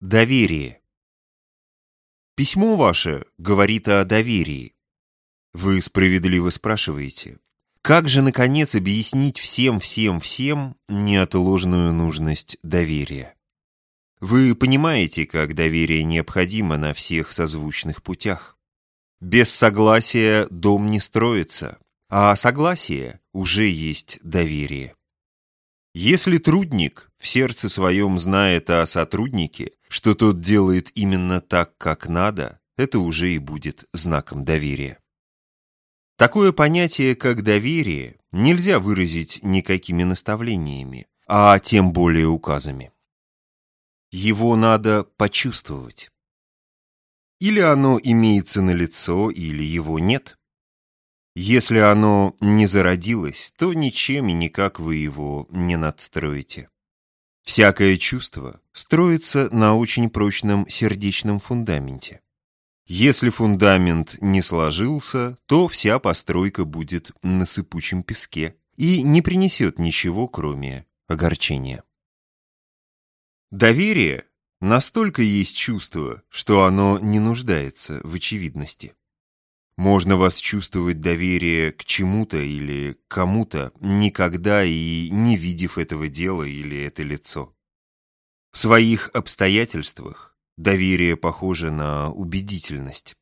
Доверие. Письмо ваше говорит о доверии. Вы справедливо спрашиваете, как же, наконец, объяснить всем-всем-всем неотложную нужность доверия? Вы понимаете, как доверие необходимо на всех созвучных путях. Без согласия дом не строится, а согласие уже есть доверие. Если трудник в сердце своем знает о сотруднике, что тот делает именно так, как надо, это уже и будет знаком доверия. Такое понятие, как доверие, нельзя выразить никакими наставлениями, а тем более указами. Его надо почувствовать. Или оно имеется на лицо, или его нет. Если оно не зародилось, то ничем и никак вы его не надстроите. Всякое чувство строится на очень прочном сердечном фундаменте. Если фундамент не сложился, то вся постройка будет на сыпучем песке и не принесет ничего, кроме огорчения. Доверие настолько есть чувство, что оно не нуждается в очевидности. Можно вас чувствовать доверие к чему-то или кому-то, никогда и не видев этого дела или это лицо. В своих обстоятельствах доверие похоже на убедительность.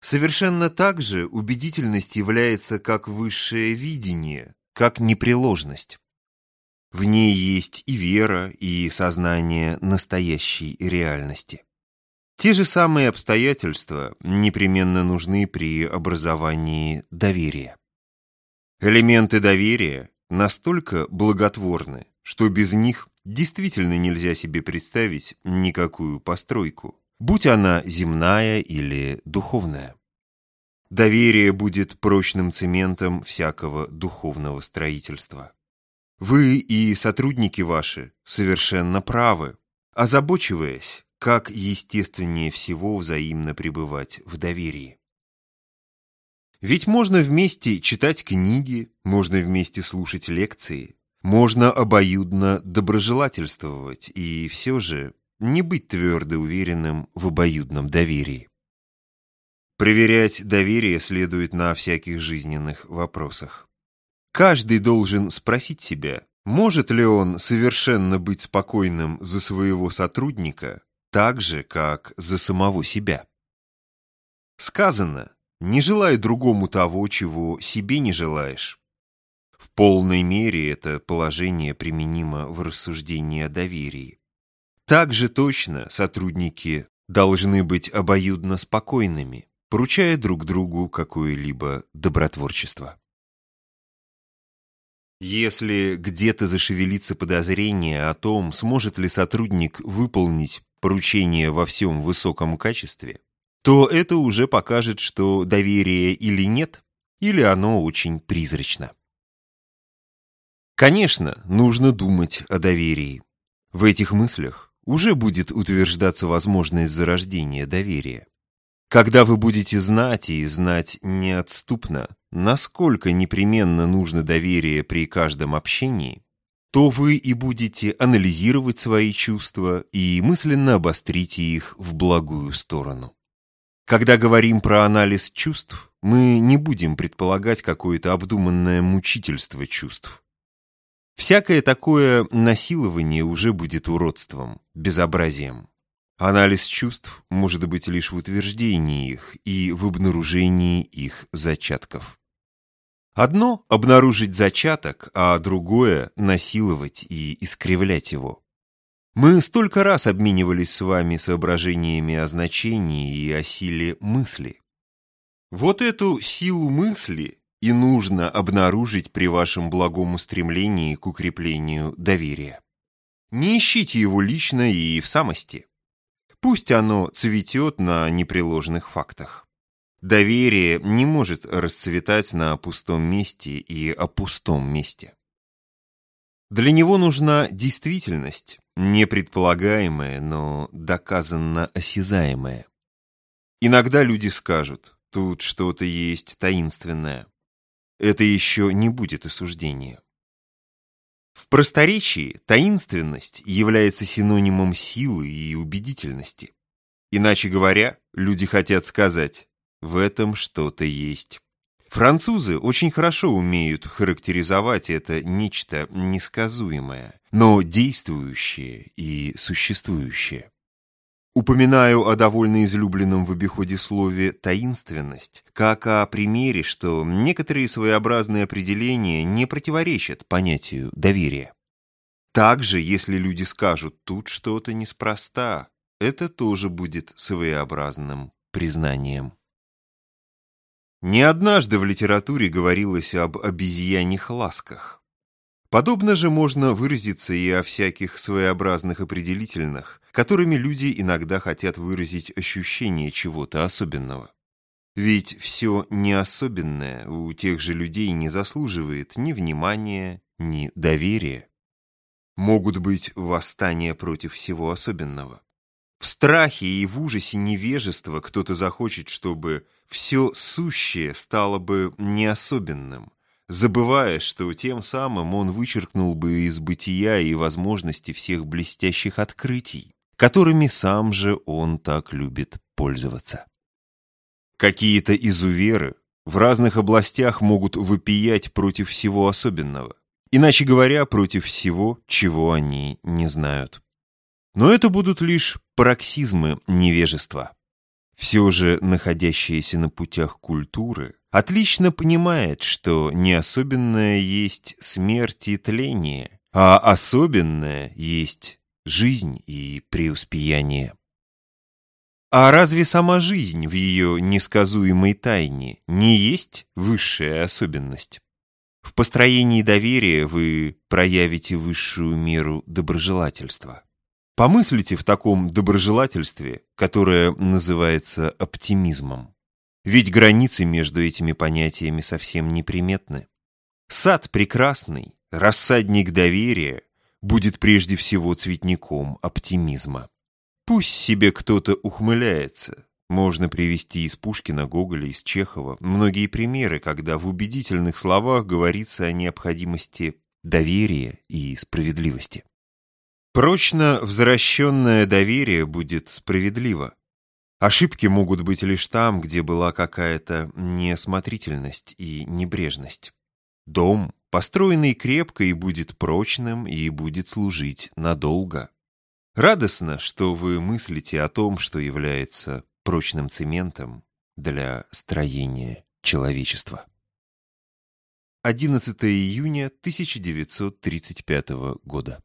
Совершенно так же убедительность является как высшее видение, как непреложность. В ней есть и вера, и сознание настоящей реальности. Те же самые обстоятельства непременно нужны при образовании доверия. Элементы доверия настолько благотворны, что без них действительно нельзя себе представить никакую постройку, будь она земная или духовная. Доверие будет прочным цементом всякого духовного строительства. Вы и сотрудники ваши совершенно правы, озабочиваясь как естественнее всего взаимно пребывать в доверии. Ведь можно вместе читать книги, можно вместе слушать лекции, можно обоюдно доброжелательствовать и все же не быть твердо уверенным в обоюдном доверии. Проверять доверие следует на всяких жизненных вопросах. Каждый должен спросить себя, может ли он совершенно быть спокойным за своего сотрудника, так же, как за самого себя. Сказано, не желай другому того, чего себе не желаешь. В полной мере это положение применимо в рассуждении о доверии. Также точно сотрудники должны быть обоюдно спокойными, поручая друг другу какое-либо добротворчество. Если где-то зашевелится подозрение о том, сможет ли сотрудник выполнить поручение во всем высоком качестве, то это уже покажет, что доверие или нет, или оно очень призрачно. Конечно, нужно думать о доверии. В этих мыслях уже будет утверждаться возможность зарождения доверия. Когда вы будете знать и знать неотступно, насколько непременно нужно доверие при каждом общении, то вы и будете анализировать свои чувства и мысленно обострите их в благую сторону. Когда говорим про анализ чувств, мы не будем предполагать какое-то обдуманное мучительство чувств. Всякое такое насилование уже будет уродством, безобразием. Анализ чувств может быть лишь в утверждении их и в обнаружении их зачатков. Одно – обнаружить зачаток, а другое – насиловать и искривлять его. Мы столько раз обменивались с вами соображениями о значении и о силе мысли. Вот эту силу мысли и нужно обнаружить при вашем благом устремлении к укреплению доверия. Не ищите его лично и в самости. Пусть оно цветет на непреложных фактах. Доверие не может расцветать на пустом месте и о пустом месте. Для него нужна действительность, не предполагаемая, но доказанно осязаемая. Иногда люди скажут, тут что-то есть таинственное. Это еще не будет осуждения. В просторечии таинственность является синонимом силы и убедительности. Иначе говоря, люди хотят сказать «в этом что-то есть». Французы очень хорошо умеют характеризовать это нечто несказуемое, но действующее и существующее. Упоминаю о довольно излюбленном в обиходе слове «таинственность», как о примере, что некоторые своеобразные определения не противоречат понятию доверия. Также, если люди скажут «тут что-то неспроста», это тоже будет своеобразным признанием. Не однажды в литературе говорилось об обезьяньих ласках. Подобно же можно выразиться и о всяких своеобразных определительных, которыми люди иногда хотят выразить ощущение чего-то особенного. Ведь все неособенное у тех же людей не заслуживает ни внимания, ни доверия. Могут быть восстания против всего особенного. В страхе и в ужасе невежества кто-то захочет, чтобы все сущее стало бы неособенным, забывая, что тем самым он вычеркнул бы из бытия и возможности всех блестящих открытий, которыми сам же он так любит пользоваться. Какие-то изуверы в разных областях могут вопиять против всего особенного, иначе говоря, против всего, чего они не знают. Но это будут лишь пароксизмы невежества. Все же находящаяся на путях культуры отлично понимает, что не особенное есть смерть и тление, а особенное есть жизнь и преуспеяние. А разве сама жизнь в ее несказуемой тайне не есть высшая особенность? В построении доверия вы проявите высшую меру доброжелательства. Помыслите в таком доброжелательстве, которое называется оптимизмом. Ведь границы между этими понятиями совсем неприметны. Сад прекрасный, рассадник доверия будет прежде всего цветником оптимизма. Пусть себе кто-то ухмыляется. Можно привести из Пушкина, Гоголя, из Чехова многие примеры, когда в убедительных словах говорится о необходимости доверия и справедливости. Прочно возвращенное доверие будет справедливо. Ошибки могут быть лишь там, где была какая-то неосмотрительность и небрежность. Дом, построенный крепко, и будет прочным, и будет служить надолго. Радостно, что вы мыслите о том, что является прочным цементом для строения человечества. 11 июня 1935 года.